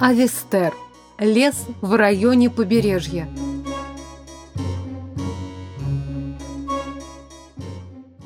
Авестер. Лес в районе побережья.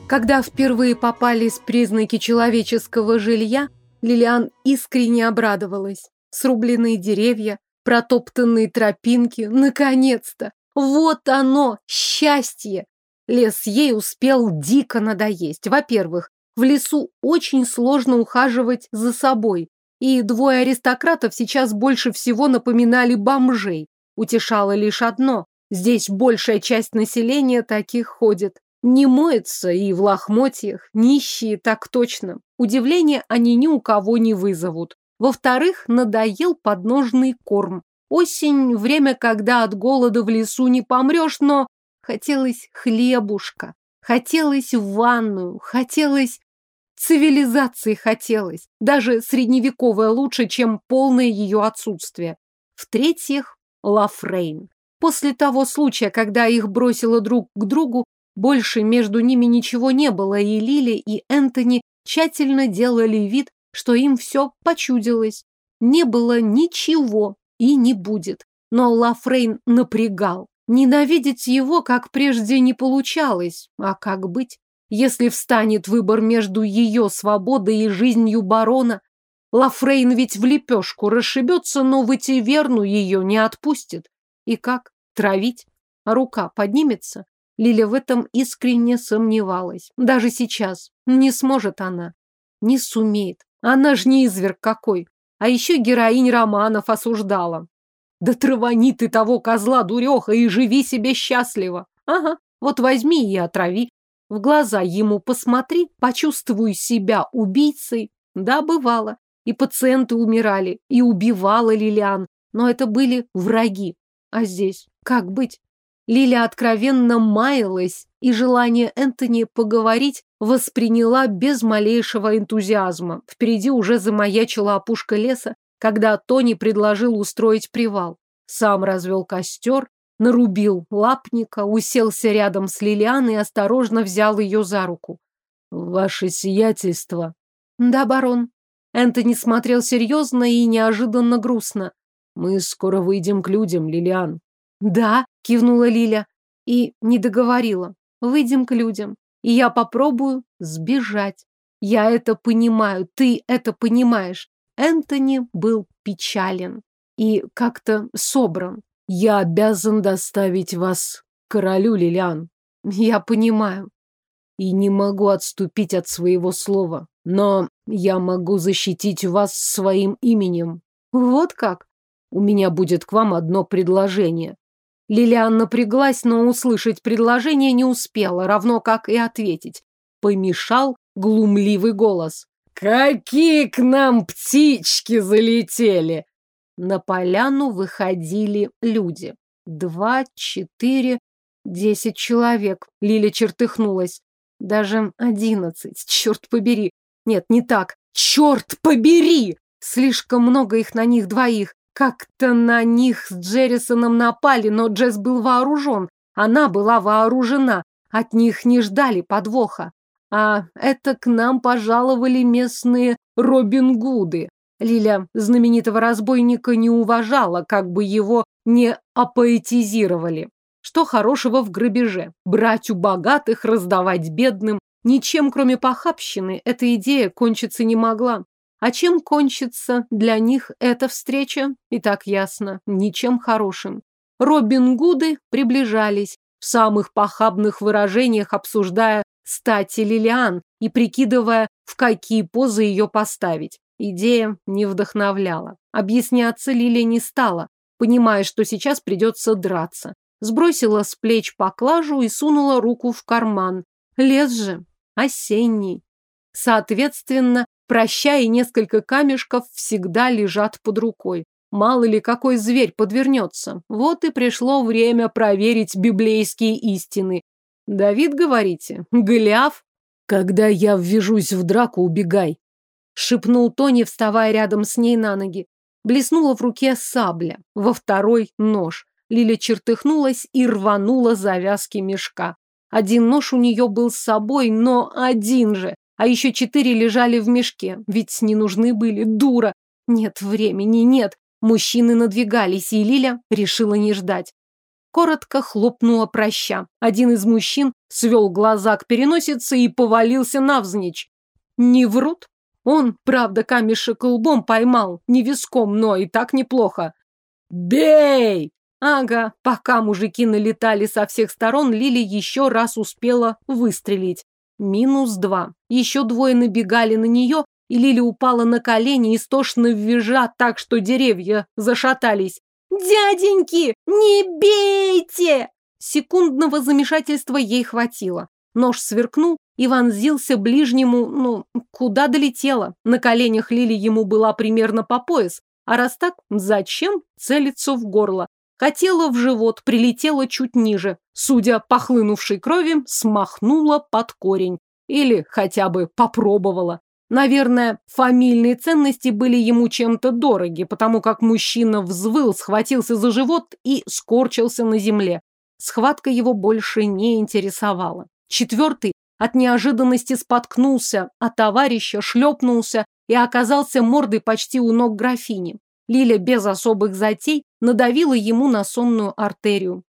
Когда впервые попались признаки человеческого жилья, Лилиан искренне обрадовалась. Срубленные деревья, протоптанные тропинки, наконец-то! Вот оно, счастье! Лес ей успел дико надоесть. Во-первых, в лесу очень сложно ухаживать за собой и двое аристократов сейчас больше всего напоминали бомжей. Утешало лишь одно – здесь большая часть населения таких ходит. Не моется и в лохмотьях, нищие так точно. Удивление они ни у кого не вызовут. Во-вторых, надоел подножный корм. Осень – время, когда от голода в лесу не помрешь, но хотелось хлебушка, хотелось в ванную, хотелось Цивилизации хотелось, даже средневековая лучше, чем полное ее отсутствие. В-третьих, Лафрейн. После того случая, когда их бросило друг к другу, больше между ними ничего не было, и Лили и Энтони тщательно делали вид, что им все почудилось. Не было ничего и не будет. Но Лафрейн напрягал. Ненавидеть его, как прежде, не получалось. А как быть? Если встанет выбор между ее свободой и жизнью барона, Лафрейн ведь в лепешку расшибется, но в верну ее не отпустит. И как? Травить? Рука поднимется? Лиля в этом искренне сомневалась. Даже сейчас. Не сможет она. Не сумеет. Она ж не изверг какой. А еще героинь романов осуждала. Да травани ты того козла дуреха и живи себе счастливо. Ага, вот возьми и отрави в глаза ему посмотри, почувствуй себя убийцей. Да, бывало. И пациенты умирали, и убивала Лилиан. Но это были враги. А здесь как быть? Лиля откровенно маялась, и желание Энтони поговорить восприняла без малейшего энтузиазма. Впереди уже замаячила опушка леса, когда Тони предложил устроить привал. Сам развел костер, нарубил лапника, уселся рядом с Лилианой и осторожно взял ее за руку. «Ваше сиятельство!» «Да, барон». Энтони смотрел серьезно и неожиданно грустно. «Мы скоро выйдем к людям, Лилиан». «Да», — кивнула Лиля и не договорила. «Выйдем к людям, и я попробую сбежать. Я это понимаю, ты это понимаешь». Энтони был печален и как-то собран. Я обязан доставить вас королю, Лилиан. Я понимаю. И не могу отступить от своего слова. Но я могу защитить вас своим именем. Вот как? У меня будет к вам одно предложение. Лилиан напряглась, но услышать предложение не успела, равно как и ответить. Помешал глумливый голос. «Какие к нам птички залетели! На поляну выходили люди. Два, четыре, десять человек. Лиля чертыхнулась. Даже одиннадцать, черт побери. Нет, не так. Черт побери! Слишком много их на них двоих. Как-то на них с Джеррисоном напали, но Джесс был вооружен. Она была вооружена. От них не ждали подвоха. А это к нам пожаловали местные Робин Гуды. Лиля знаменитого разбойника не уважала, как бы его не апоэтизировали. Что хорошего в грабеже? Брать у богатых, раздавать бедным. Ничем, кроме похабщины, эта идея кончиться не могла. А чем кончится для них эта встреча? И так ясно, ничем хорошим. Робин Гуды приближались, в самых похабных выражениях обсуждая стати Лилиан и прикидывая, в какие позы ее поставить. Идея не вдохновляла. Объясняться Лилия не стала, понимая, что сейчас придется драться. Сбросила с плеч поклажу и сунула руку в карман. Лес же осенний. Соответственно, проща несколько камешков всегда лежат под рукой. Мало ли какой зверь подвернется. Вот и пришло время проверить библейские истины. Давид, говорите, Голиаф? Когда я ввяжусь в драку, убегай шепнул Тони, вставая рядом с ней на ноги. Блеснула в руке сабля, во второй нож. Лиля чертыхнулась и рванула завязки мешка. Один нож у нее был с собой, но один же. А еще четыре лежали в мешке, ведь не нужны были, дура. Нет времени, нет. Мужчины надвигались, и Лиля решила не ждать. Коротко хлопнула проща. Один из мужчин свел глаза к переносице и повалился навзничь. Не врут? Он, правда, камешек лбом поймал, не виском, но и так неплохо. «Бей!» Ага, пока мужики налетали со всех сторон, Лили еще раз успела выстрелить. Минус два. Еще двое набегали на нее, и Лили упала на колени, истошно визжа так, что деревья зашатались. «Дяденьки, не бейте!» Секундного замешательства ей хватило. Нож сверкнул и вонзился ближнему, ну, куда долетело. На коленях Лили ему была примерно по пояс. А раз так, зачем целиться в горло? Хотела в живот, прилетела чуть ниже. Судя по хлынувшей крови, смахнула под корень. Или хотя бы попробовала. Наверное, фамильные ценности были ему чем-то дороги, потому как мужчина взвыл, схватился за живот и скорчился на земле. Схватка его больше не интересовала. Четвертый от неожиданности споткнулся, а товарища шлепнулся и оказался мордой почти у ног графини. Лиля без особых затей надавила ему на сонную артерию.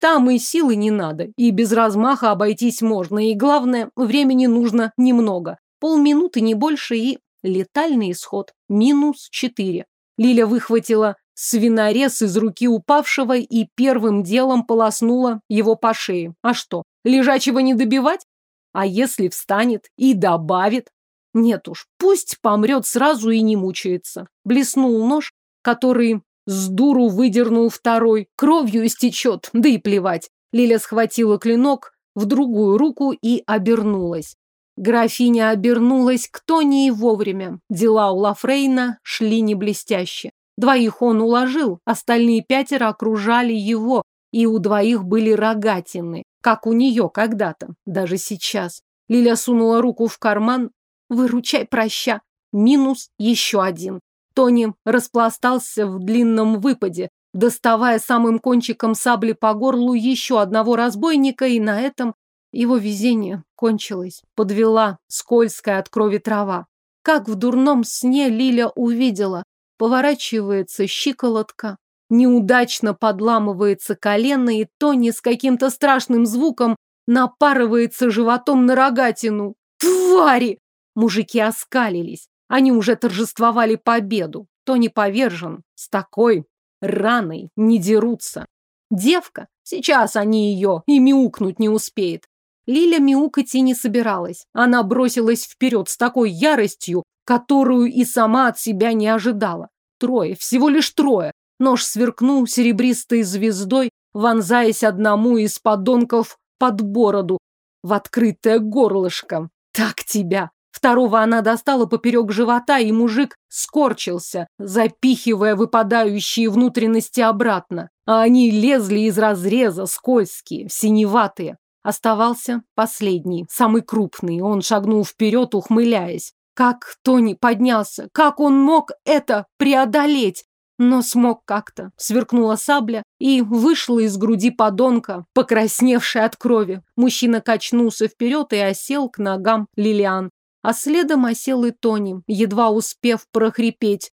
Там и силы не надо, и без размаха обойтись можно, и главное, времени нужно немного. Полминуты, не больше, и летальный исход. Минус четыре. Лиля выхватила свинорез из руки упавшего и первым делом полоснула его по шее. А что? Лежачего не добивать? А если встанет и добавит? Нет уж, пусть помрет сразу и не мучается. Блеснул нож, который с дуру выдернул второй. Кровью истечет, да и плевать. Лиля схватила клинок в другую руку и обернулась. Графиня обернулась к Тони вовремя. Дела у Лафрейна шли не блестяще. Двоих он уложил, остальные пятеро окружали его, и у двоих были рогатины, как у нее когда-то, даже сейчас. Лиля сунула руку в карман. «Выручай, проща!» Минус еще один. Тони распластался в длинном выпаде, доставая самым кончиком сабли по горлу еще одного разбойника, и на этом его везение кончилось. Подвела скользкая от крови трава. Как в дурном сне Лиля увидела. Поворачивается щиколотка, неудачно подламывается колено, и Тони с каким-то страшным звуком напарывается животом на рогатину. Твари! Мужики оскалились. Они уже торжествовали победу. Тони повержен. С такой раной не дерутся. Девка, сейчас они ее и мяукнуть не успеет. Лиля мяукать и не собиралась. Она бросилась вперед с такой яростью, которую и сама от себя не ожидала. Трое, всего лишь трое. Нож сверкнул серебристой звездой, вонзаясь одному из подонков под бороду, в открытое горлышко. «Так тебя!» Второго она достала поперек живота, и мужик скорчился, запихивая выпадающие внутренности обратно. А они лезли из разреза, скользкие, синеватые. Оставался последний, самый крупный. Он шагнул вперед, ухмыляясь. Как Тони поднялся, как он мог это преодолеть? но смог как-то. Сверкнула сабля и вышла из груди подонка, покрасневшая от крови. Мужчина качнулся вперед и осел к ногам Лилиан. А следом осел и Тони, едва успев прохрипеть.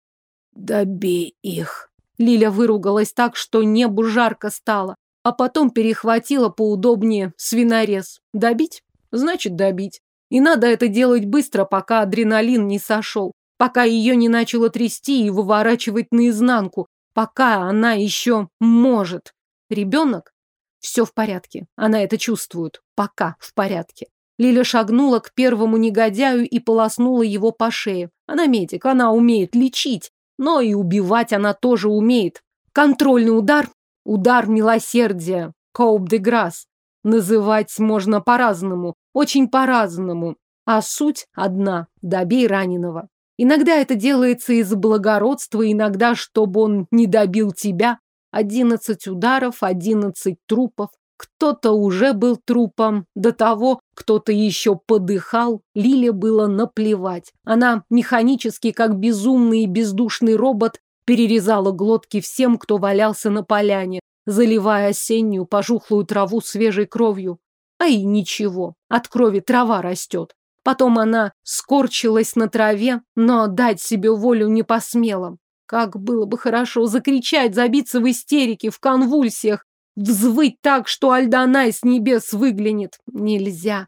«Добей их!» Лиля выругалась так, что небу жарко стало, а потом перехватила поудобнее свинорез. «Добить? Значит, добить. И надо это делать быстро, пока адреналин не сошел пока ее не начало трясти и выворачивать наизнанку, пока она еще может. Ребенок? Все в порядке. Она это чувствует. Пока в порядке. Лиля шагнула к первому негодяю и полоснула его по шее. Она медик, она умеет лечить, но и убивать она тоже умеет. Контрольный удар, удар милосердия, коуп де грас. Называть можно по-разному, очень по-разному, а суть одна – добей раненого. Иногда это делается из благородства, иногда, чтобы он не добил тебя. Одиннадцать ударов, одиннадцать трупов. Кто-то уже был трупом, до того кто-то еще подыхал. Лиле было наплевать. Она механически, как безумный и бездушный робот, перерезала глотки всем, кто валялся на поляне, заливая осеннюю пожухлую траву свежей кровью. А и ничего, от крови трава растет. Потом она скорчилась на траве, но дать себе волю не посмела. Как было бы хорошо закричать, забиться в истерике, в конвульсиях, взвыть так, что Альданай с небес выглянет. Нельзя.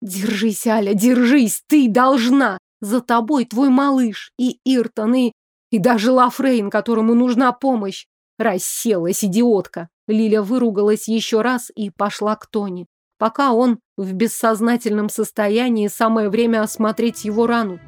Держись, Аля, держись, ты должна. За тобой твой малыш и Иртон, и, и даже Лафрейн, которому нужна помощь. Расселась идиотка. Лиля выругалась еще раз и пошла к Тони. Пока он в бессознательном состоянии, самое время осмотреть его рану.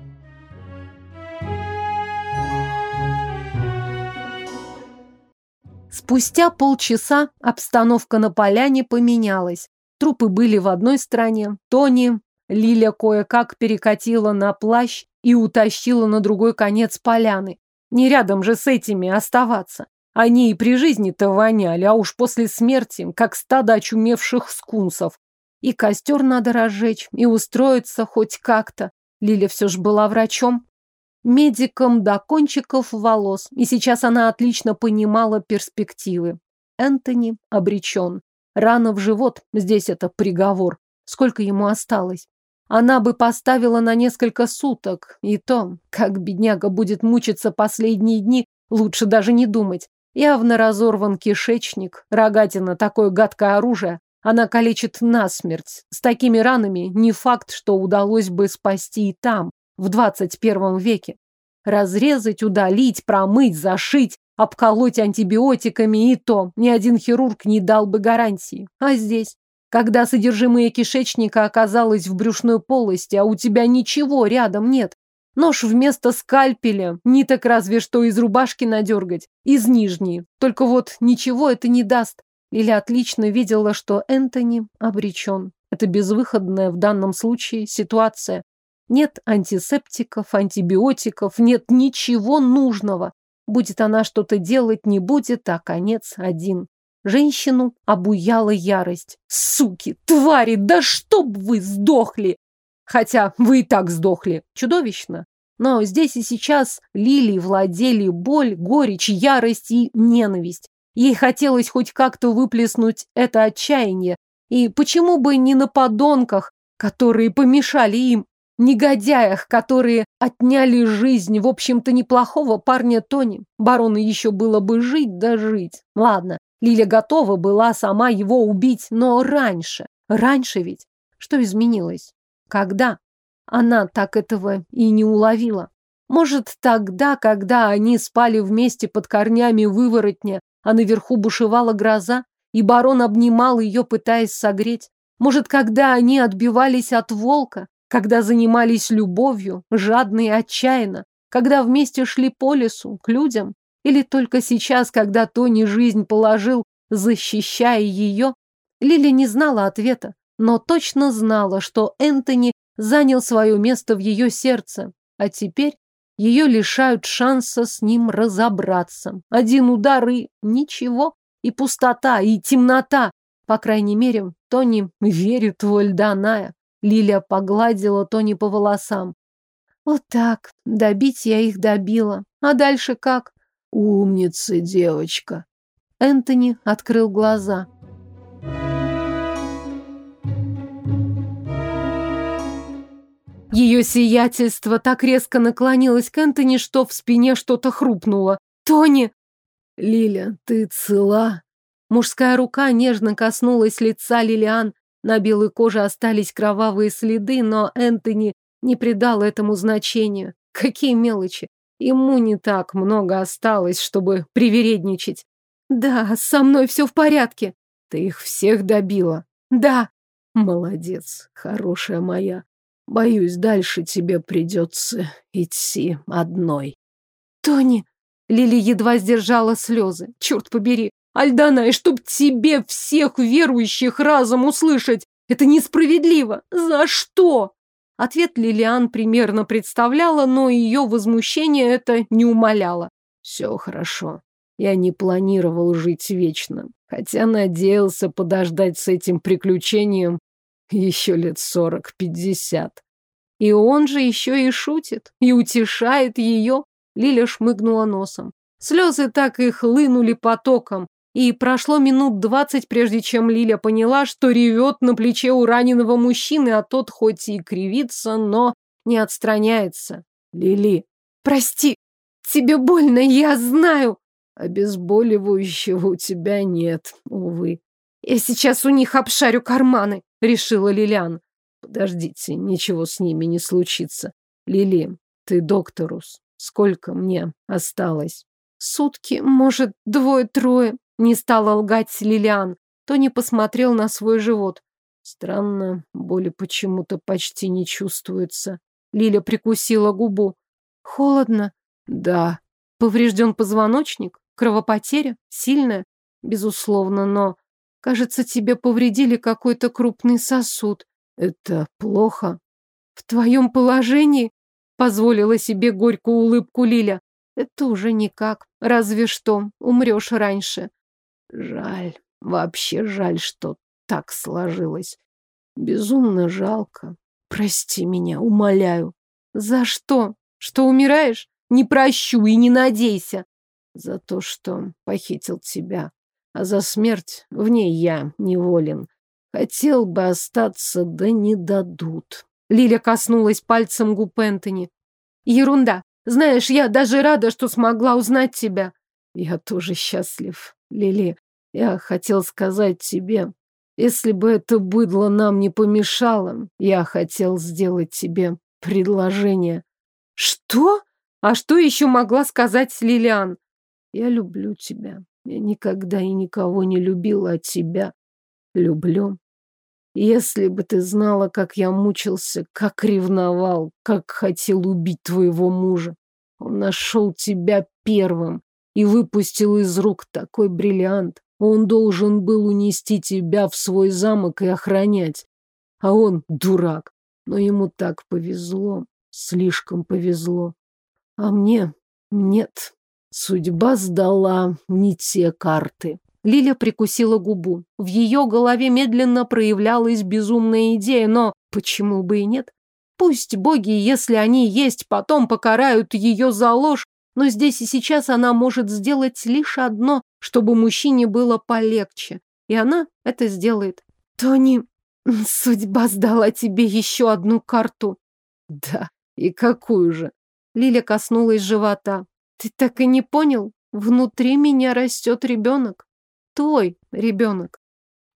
Спустя полчаса обстановка на поляне поменялась. Трупы были в одной стороне. Тони Лиля кое-как перекатила на плащ и утащила на другой конец поляны. Не рядом же с этими оставаться. Они и при жизни-то воняли, а уж после смерти, как стадо очумевших скунсов и костер надо разжечь, и устроиться хоть как-то. Лиля все же была врачом, медиком до кончиков волос, и сейчас она отлично понимала перспективы. Энтони обречен. Рана в живот, здесь это приговор. Сколько ему осталось? Она бы поставила на несколько суток, и то, как бедняга будет мучиться последние дни, лучше даже не думать. Явно разорван кишечник, рогатина, такое гадкое оружие, она калечит насмерть. С такими ранами не факт, что удалось бы спасти и там, в 21 веке. Разрезать, удалить, промыть, зашить, обколоть антибиотиками и то ни один хирург не дал бы гарантии. А здесь? Когда содержимое кишечника оказалось в брюшной полости, а у тебя ничего рядом нет, Нож вместо скальпеля, не так разве что из рубашки надергать, из нижней. Только вот ничего это не даст. Лиля отлично видела, что Энтони обречен. Это безвыходная в данном случае ситуация. Нет антисептиков, антибиотиков, нет ничего нужного. Будет она что-то делать, не будет, а конец один. Женщину обуяла ярость. Суки, твари, да чтоб вы сдохли! Хотя вы и так сдохли. Чудовищно. Но здесь и сейчас лилии владели боль, горечь, ярость и ненависть. Ей хотелось хоть как-то выплеснуть это отчаяние. И почему бы не на подонках, которые помешали им, негодяях, которые отняли жизнь, в общем-то, неплохого парня Тони. Барону еще было бы жить да жить. Ладно, Лиля готова была сама его убить, но раньше, раньше ведь, что изменилось? Когда? Она так этого и не уловила. Может, тогда, когда они спали вместе под корнями выворотня, а наверху бушевала гроза, и барон обнимал ее, пытаясь согреть. Может, когда они отбивались от волка, когда занимались любовью, жадно и отчаянно, когда вместе шли по лесу, к людям, или только сейчас, когда Тони жизнь положил, защищая ее, Лили не знала ответа, но точно знала, что Энтони занял свое место в ее сердце, а теперь ее лишают шанса с ним разобраться. Один удар и ничего, и пустота, и темнота. По крайней мере, Тони верит в Ольданая. Лиля погладила Тони по волосам. Вот так. Добить я их добила. А дальше как? Умница, девочка. Энтони открыл глаза. Ее сиятельство так резко наклонилось к Энтони, что в спине что-то хрупнуло. «Тони!» «Лиля, ты цела?» Мужская рука нежно коснулась лица Лилиан. На белой коже остались кровавые следы, но Энтони не придал этому значения. Какие мелочи! Ему не так много осталось, чтобы привередничать. «Да, со мной все в порядке». «Ты их всех добила?» «Да». «Молодец, хорошая моя. Боюсь, дальше тебе придется идти одной. Тони! Лили едва сдержала слезы. Черт побери! Альдана, и чтоб тебе всех верующих разом услышать! Это несправедливо! За что? Ответ Лилиан примерно представляла, но ее возмущение это не умоляло. Все хорошо. Я не планировал жить вечно, хотя надеялся подождать с этим приключением еще лет сорок-пятьдесят. И он же еще и шутит, и утешает ее. Лиля шмыгнула носом. Слезы так и хлынули потоком. И прошло минут двадцать, прежде чем Лиля поняла, что ревет на плече у раненого мужчины, а тот хоть и кривится, но не отстраняется. Лили, прости, тебе больно, я знаю. Обезболивающего у тебя нет, увы. «Я сейчас у них обшарю карманы», — решила Лилиан. «Подождите, ничего с ними не случится. Лили, ты докторус. Сколько мне осталось?» «Сутки, может, двое-трое», — не стала лгать Лилиан. Тони посмотрел на свой живот. Странно, боли почему-то почти не чувствуется. Лиля прикусила губу. Холодно? Да. Поврежден позвоночник? Кровопотеря? Сильная? Безусловно, но... Кажется, тебе повредили какой-то крупный сосуд. Это плохо. В твоем положении позволила себе горькую улыбку Лиля. Это уже никак. Разве что умрешь раньше. Жаль. Вообще жаль, что так сложилось. Безумно жалко. Прости меня, умоляю. За что? Что умираешь? Не прощу и не надейся. За то, что похитил тебя а за смерть в ней я неволен. Хотел бы остаться, да не дадут». Лиля коснулась пальцем губ Энтони. «Ерунда. Знаешь, я даже рада, что смогла узнать тебя». «Я тоже счастлив, Лили. Я хотел сказать тебе, если бы это быдло нам не помешало, я хотел сделать тебе предложение». «Что? А что еще могла сказать Лилиан?» «Я люблю тебя никогда и никого не любил, от тебя люблю. Если бы ты знала, как я мучился, как ревновал, как хотел убить твоего мужа. Он нашел тебя первым и выпустил из рук такой бриллиант. Он должен был унести тебя в свой замок и охранять. А он дурак. Но ему так повезло, слишком повезло. А мне нет. Судьба сдала не те карты. Лиля прикусила губу. В ее голове медленно проявлялась безумная идея, но почему бы и нет? Пусть боги, если они есть, потом покарают ее за ложь, но здесь и сейчас она может сделать лишь одно, чтобы мужчине было полегче. И она это сделает. Тони, судьба сдала тебе еще одну карту. Да, и какую же? Лиля коснулась живота. Ты так и не понял? Внутри меня растет ребенок. Твой ребенок.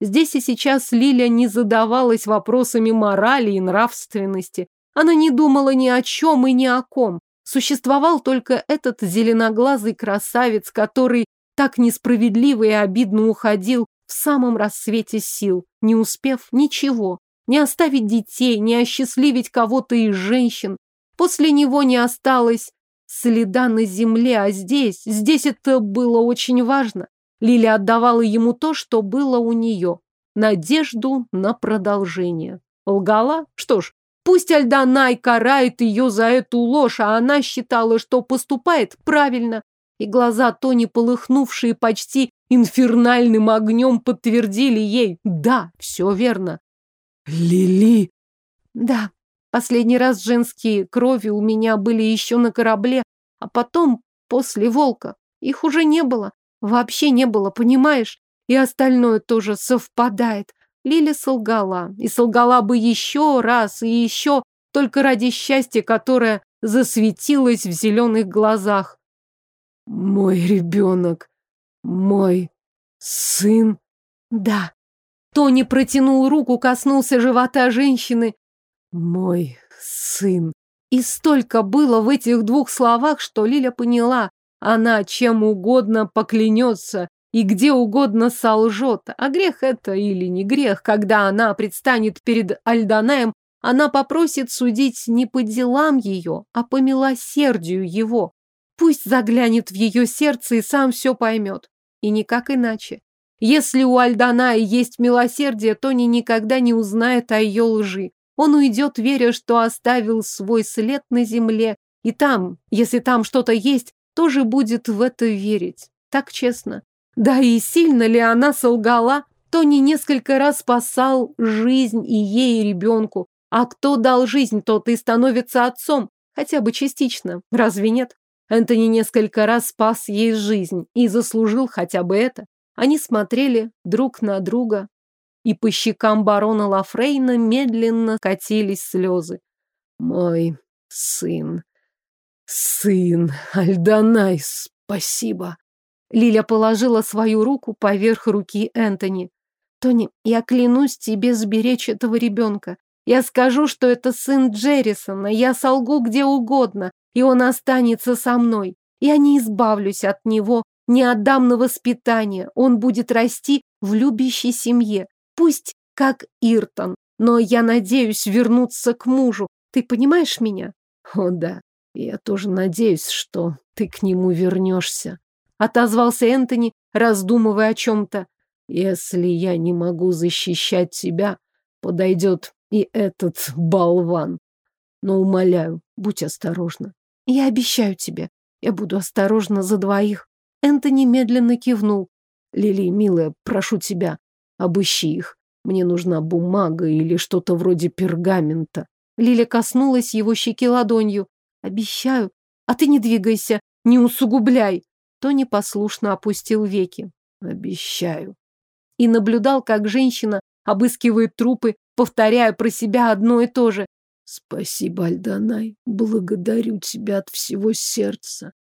Здесь и сейчас Лиля не задавалась вопросами морали и нравственности. Она не думала ни о чем и ни о ком. Существовал только этот зеленоглазый красавец, который так несправедливо и обидно уходил в самом рассвете сил, не успев ничего, не оставить детей, не осчастливить кого-то из женщин. После него не осталось Следа на земле, а здесь... Здесь это было очень важно. Лиля отдавала ему то, что было у нее. Надежду на продолжение. Лгала? Что ж, пусть Альданай карает ее за эту ложь, а она считала, что поступает правильно. И глаза Тони, полыхнувшие почти инфернальным огнем, подтвердили ей. Да, все верно. Лили! Да, Последний раз женские крови у меня были еще на корабле, а потом, после волка, их уже не было. Вообще не было, понимаешь? И остальное тоже совпадает. Лиля солгала. И солгала бы еще раз и еще, только ради счастья, которое засветилось в зеленых глазах. Мой ребенок, мой сын. Да. Тони протянул руку, коснулся живота женщины, мой сын. И столько было в этих двух словах, что Лиля поняла, она чем угодно поклянется и где угодно солжет. А грех это или не грех, когда она предстанет перед Альданаем, она попросит судить не по делам ее, а по милосердию его. Пусть заглянет в ее сердце и сам все поймет. И никак иначе. Если у Альданая есть милосердие, то Тони никогда не узнает о ее лжи. Он уйдет, веря, что оставил свой след на земле, и там, если там что-то есть, тоже будет в это верить. Так честно. Да и сильно ли она солгала? Тони несколько раз спасал жизнь и ей, и ребенку. А кто дал жизнь, тот и становится отцом. Хотя бы частично. Разве нет? Энтони несколько раз спас ей жизнь и заслужил хотя бы это. Они смотрели друг на друга, и по щекам барона Лафрейна медленно катились слезы. «Мой сын, сын, Альданай, спасибо!» Лиля положила свою руку поверх руки Энтони. «Тони, я клянусь тебе сберечь этого ребенка. Я скажу, что это сын Джеррисона, я солгу где угодно, и он останется со мной. Я не избавлюсь от него, не отдам на воспитание. Он будет расти в любящей семье пусть как Иртон, но я надеюсь вернуться к мужу. Ты понимаешь меня? О да, я тоже надеюсь, что ты к нему вернешься. Отозвался Энтони, раздумывая о чем-то. Если я не могу защищать тебя, подойдет и этот болван. Но умоляю, будь осторожна. Я обещаю тебе, я буду осторожна за двоих. Энтони медленно кивнул. Лили, милая, прошу тебя, Обыщи их. Мне нужна бумага или что-то вроде пергамента. Лиля коснулась его щеки ладонью. Обещаю. А ты не двигайся, не усугубляй. Тони послушно опустил веки. Обещаю. И наблюдал, как женщина обыскивает трупы, повторяя про себя одно и то же. Спасибо, Альданай. Благодарю тебя от всего сердца.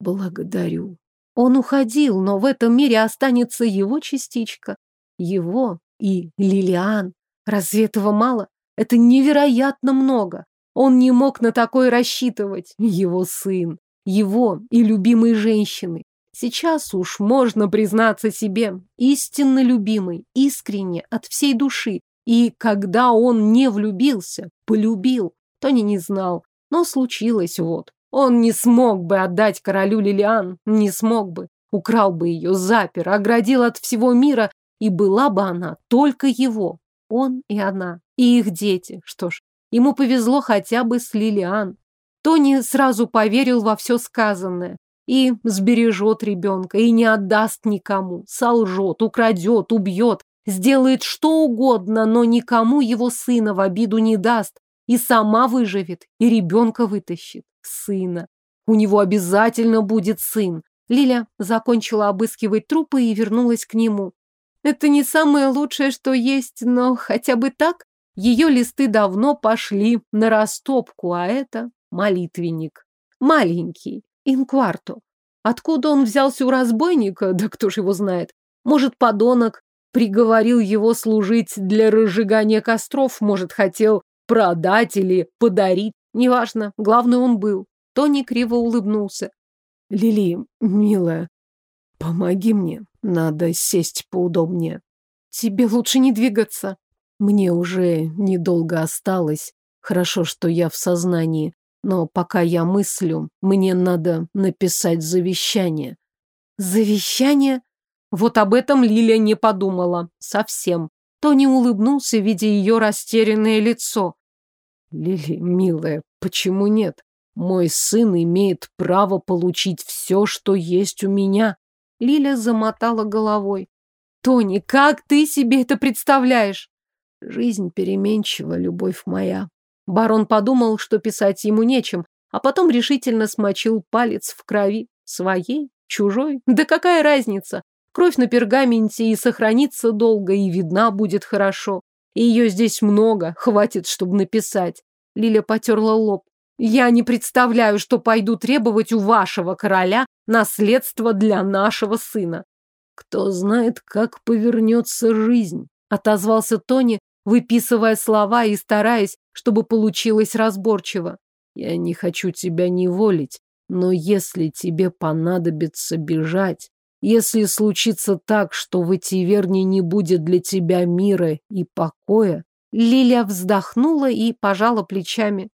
Благодарю. Он уходил, но в этом мире останется его частичка, его и Лилиан. Разве этого мало? Это невероятно много. Он не мог на такое рассчитывать. Его сын, его и любимой женщины. Сейчас уж можно признаться себе, истинно любимый, искренне, от всей души. И когда он не влюбился, полюбил, Тони не знал. Но случилось вот. Он не смог бы отдать королю Лилиан, не смог бы. Украл бы ее, запер, оградил от всего мира и была бы она только его, он и она, и их дети. Что ж, ему повезло хотя бы с Лилиан. Тони сразу поверил во все сказанное. И сбережет ребенка, и не отдаст никому. Солжет, украдет, убьет, сделает что угодно, но никому его сына в обиду не даст. И сама выживет, и ребенка вытащит. Сына. У него обязательно будет сын. Лиля закончила обыскивать трупы и вернулась к нему. Это не самое лучшее, что есть, но хотя бы так ее листы давно пошли на растопку, а это молитвенник. Маленький, инкварто. Откуда он взялся у разбойника, да кто ж его знает. Может, подонок приговорил его служить для разжигания костров, может, хотел продать или подарить. Неважно, главное, он был. Тони криво улыбнулся. Лили, милая, Помоги мне. Надо сесть поудобнее. Тебе лучше не двигаться. Мне уже недолго осталось. Хорошо, что я в сознании. Но пока я мыслю, мне надо написать завещание. Завещание? Вот об этом Лиля не подумала. Совсем. Тони улыбнулся, видя ее растерянное лицо. Лили, милая, почему нет? Мой сын имеет право получить все, что есть у меня. Лиля замотала головой. «Тони, как ты себе это представляешь?» «Жизнь переменчива, любовь моя». Барон подумал, что писать ему нечем, а потом решительно смочил палец в крови. Своей, чужой, да какая разница? Кровь на пергаменте и сохранится долго, и видна будет хорошо. И ее здесь много, хватит, чтобы написать. Лиля потерла лоб. Я не представляю, что пойду требовать у вашего короля наследство для нашего сына. Кто знает, как повернется жизнь, отозвался Тони, выписывая слова и стараясь, чтобы получилось разборчиво. Я не хочу тебя неволить, но если тебе понадобится бежать, если случится так, что в Этиверне не будет для тебя мира и покоя, Лиля вздохнула и пожала плечами.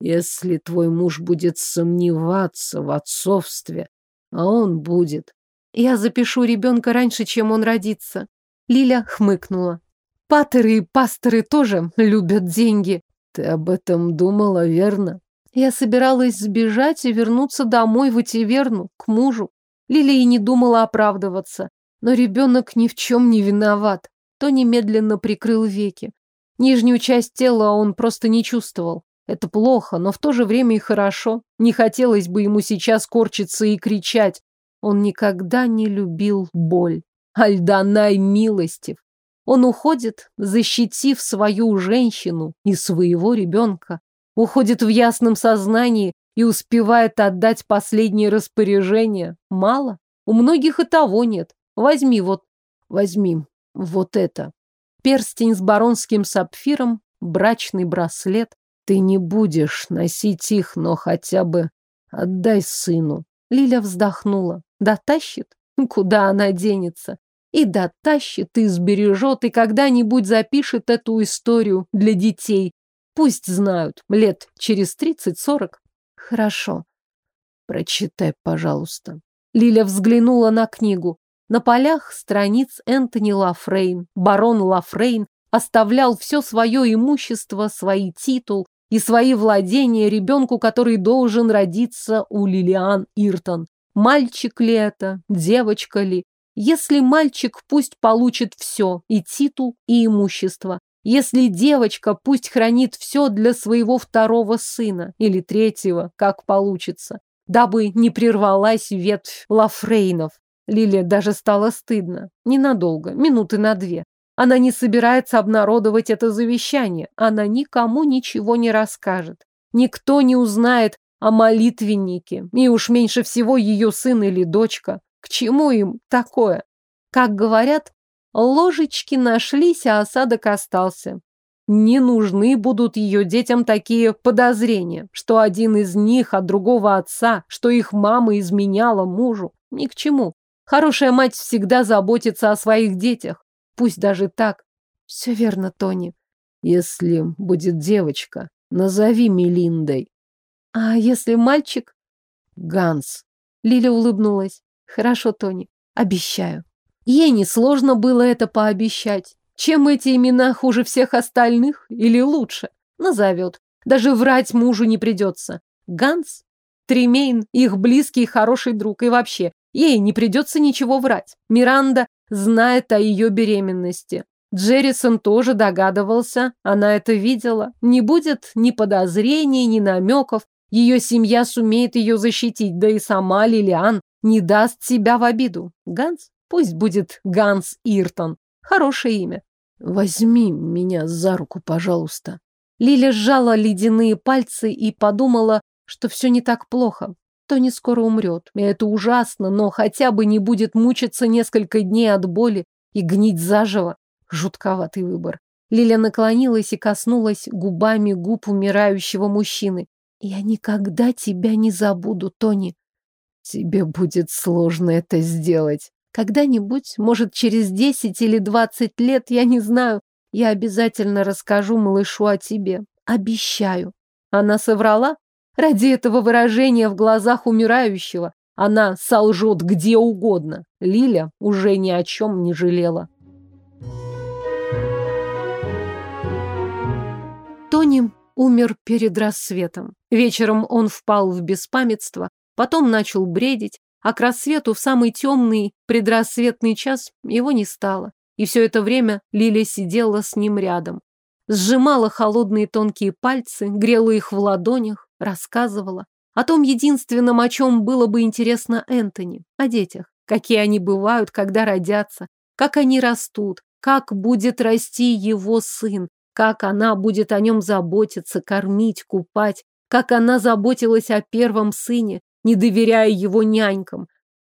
Если твой муж будет сомневаться в отцовстве, а он будет. Я запишу ребенка раньше, чем он родится. Лиля хмыкнула. Патеры и пасторы тоже любят деньги. Ты об этом думала, верно? Я собиралась сбежать и вернуться домой в Этиверну, к мужу. Лилия и не думала оправдываться. Но ребенок ни в чем не виноват. То немедленно прикрыл веки. Нижнюю часть тела он просто не чувствовал. Это плохо, но в то же время и хорошо. Не хотелось бы ему сейчас корчиться и кричать. Он никогда не любил боль. Альданай милостив. Он уходит, защитив свою женщину и своего ребенка. Уходит в ясном сознании и успевает отдать последние распоряжения. Мало? У многих и того нет. Возьми вот... Возьми вот это. Перстень с баронским сапфиром, брачный браслет, ты не будешь носить их, но хотя бы отдай сыну. Лиля вздохнула. Дотащит? Куда она денется? И дотащит, и сбережет, и когда-нибудь запишет эту историю для детей. Пусть знают, лет через тридцать-сорок. Хорошо. Прочитай, пожалуйста. Лиля взглянула на книгу. На полях страниц Энтони Лафрейн, барон Лафрейн, оставлял все свое имущество, свой титул, и свои владения ребенку, который должен родиться у Лилиан Иртон. Мальчик ли это, девочка ли? Если мальчик, пусть получит все, и титул, и имущество. Если девочка, пусть хранит все для своего второго сына или третьего, как получится, дабы не прервалась ветвь Лафрейнов. Лилия даже стало стыдно. Ненадолго, минуты на две. Она не собирается обнародовать это завещание. Она никому ничего не расскажет. Никто не узнает о молитвеннике. И уж меньше всего ее сын или дочка. К чему им такое? Как говорят, ложечки нашлись, а осадок остался. Не нужны будут ее детям такие подозрения, что один из них от другого отца, что их мама изменяла мужу. Ни к чему. Хорошая мать всегда заботится о своих детях. Пусть даже так. Все верно, Тони. Если будет девочка, назови Мелиндой. А если мальчик? Ганс. Лиля улыбнулась. Хорошо, Тони. Обещаю. Ей несложно было это пообещать. Чем эти имена хуже всех остальных или лучше? Назовет. Даже врать мужу не придется. Ганс, Тремейн, их близкий и хороший друг. И вообще, ей не придется ничего врать. Миранда знает о ее беременности. Джеррисон тоже догадывался, она это видела. Не будет ни подозрений, ни намеков. Ее семья сумеет ее защитить, да и сама Лилиан не даст себя в обиду. Ганс? Пусть будет Ганс Иртон. Хорошее имя. Возьми меня за руку, пожалуйста. Лиля сжала ледяные пальцы и подумала, что все не так плохо то не скоро умрет. Это ужасно, но хотя бы не будет мучиться несколько дней от боли и гнить заживо. Жутковатый выбор. Лиля наклонилась и коснулась губами губ умирающего мужчины. «Я никогда тебя не забуду, Тони». «Тебе будет сложно это сделать. Когда-нибудь, может, через десять или двадцать лет, я не знаю, я обязательно расскажу малышу о тебе. Обещаю». Она соврала? Ради этого выражения в глазах умирающего она солжет где угодно. Лиля уже ни о чем не жалела. Тони умер перед рассветом. Вечером он впал в беспамятство, потом начал бредить, а к рассвету в самый темный предрассветный час его не стало. И все это время Лиля сидела с ним рядом. Сжимала холодные тонкие пальцы, грела их в ладонях, рассказывала о том единственном, о чем было бы интересно Энтони, о детях, какие они бывают, когда родятся, как они растут, как будет расти его сын, как она будет о нем заботиться, кормить, купать, как она заботилась о первом сыне, не доверяя его нянькам,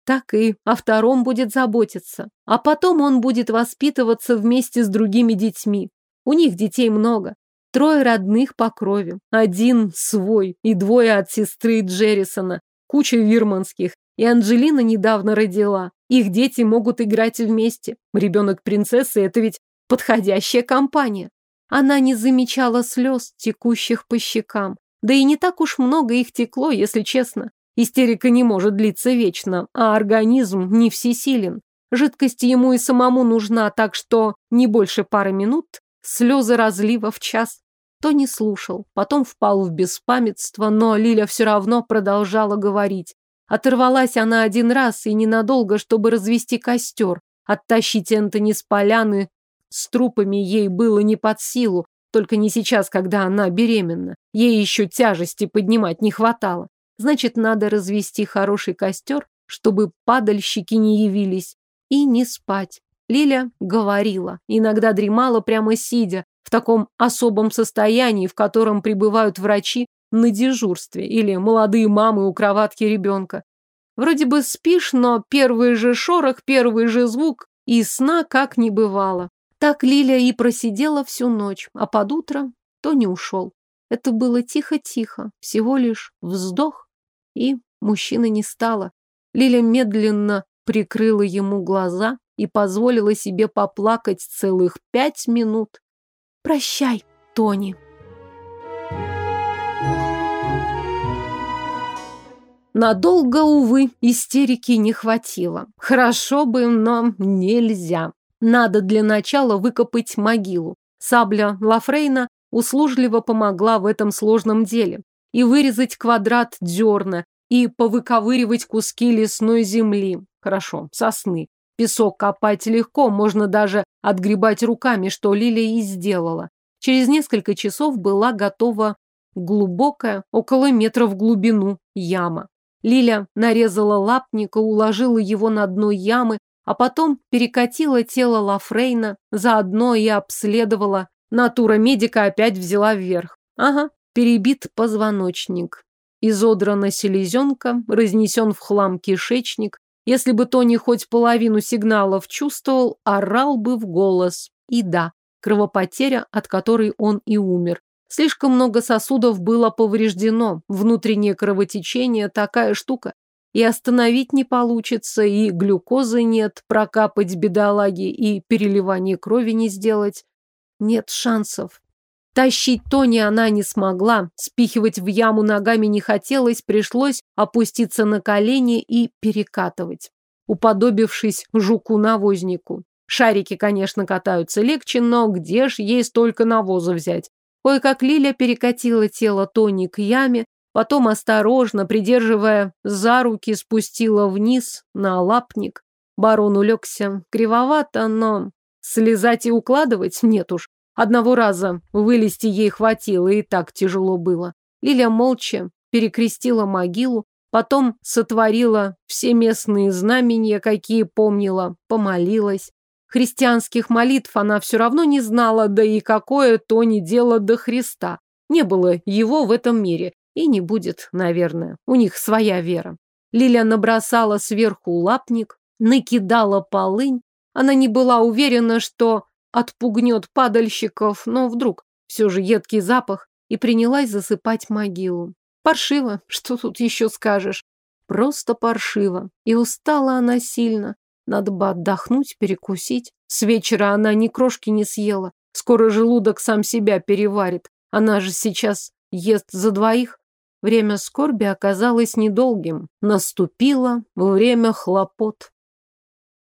так и о втором будет заботиться. А потом он будет воспитываться вместе с другими детьми. У них детей много, трое родных по крови. Один свой и двое от сестры Джеррисона, куча вирманских. И Анджелина недавно родила. Их дети могут играть вместе. Ребенок принцессы – это ведь подходящая компания. Она не замечала слез, текущих по щекам. Да и не так уж много их текло, если честно. Истерика не может длиться вечно, а организм не всесилен. Жидкость ему и самому нужна, так что не больше пары минут, слезы разлива в час. То не слушал, потом впал в беспамятство, но Лиля все равно продолжала говорить. Оторвалась она один раз и ненадолго, чтобы развести костер, оттащить Энтони с поляны. С трупами ей было не под силу, только не сейчас, когда она беременна. Ей еще тяжести поднимать не хватало. Значит, надо развести хороший костер, чтобы падальщики не явились. И не спать. Лиля говорила, иногда дремала прямо сидя, в таком особом состоянии, в котором пребывают врачи на дежурстве или молодые мамы у кроватки ребенка. Вроде бы спишь, но первый же шорох, первый же звук и сна как не бывало. Так Лиля и просидела всю ночь, а под утро то не ушел. Это было тихо-тихо, всего лишь вздох, и мужчины не стало. Лиля медленно прикрыла ему глаза и позволила себе поплакать целых пять минут. Прощай, Тони. Надолго, увы, истерики не хватило. Хорошо бы, но нельзя. Надо для начала выкопать могилу. Сабля Лафрейна услужливо помогла в этом сложном деле. И вырезать квадрат дерна, и повыковыривать куски лесной земли. Хорошо, сосны. Песок копать легко, можно даже отгребать руками, что Лилия и сделала. Через несколько часов была готова глубокая, около метра в глубину, яма. Лиля нарезала лапника, уложила его на дно ямы, а потом перекатила тело Лафрейна, заодно и обследовала. Натура медика опять взяла вверх. Ага, перебит позвоночник. Изодрана селезенка, разнесен в хлам кишечник, если бы Тони хоть половину сигналов чувствовал, орал бы в голос. И да, кровопотеря, от которой он и умер. Слишком много сосудов было повреждено, внутреннее кровотечение – такая штука. И остановить не получится, и глюкозы нет, прокапать бедолаги и переливание крови не сделать. Нет шансов. Тащить Тони она не смогла, спихивать в яму ногами не хотелось, пришлось опуститься на колени и перекатывать, уподобившись жуку-навознику. Шарики, конечно, катаются легче, но где ж ей столько навоза взять? Ой, как Лиля перекатила тело Тони к яме, потом осторожно, придерживая за руки, спустила вниз на лапник. Барон улегся кривовато, но слезать и укладывать нет уж. Одного раза вылезти ей хватило, и так тяжело было. Лиля молча перекрестила могилу, потом сотворила все местные знамения, какие помнила, помолилась. Христианских молитв она все равно не знала, да и какое то не дело до Христа. Не было его в этом мире, и не будет, наверное. У них своя вера. Лиля набросала сверху лапник, накидала полынь. Она не была уверена, что отпугнет падальщиков, но вдруг все же едкий запах, и принялась засыпать могилу. Паршиво, что тут еще скажешь? Просто паршиво. И устала она сильно. Надо бы отдохнуть, перекусить. С вечера она ни крошки не съела. Скоро желудок сам себя переварит. Она же сейчас ест за двоих. Время скорби оказалось недолгим. Наступило время хлопот.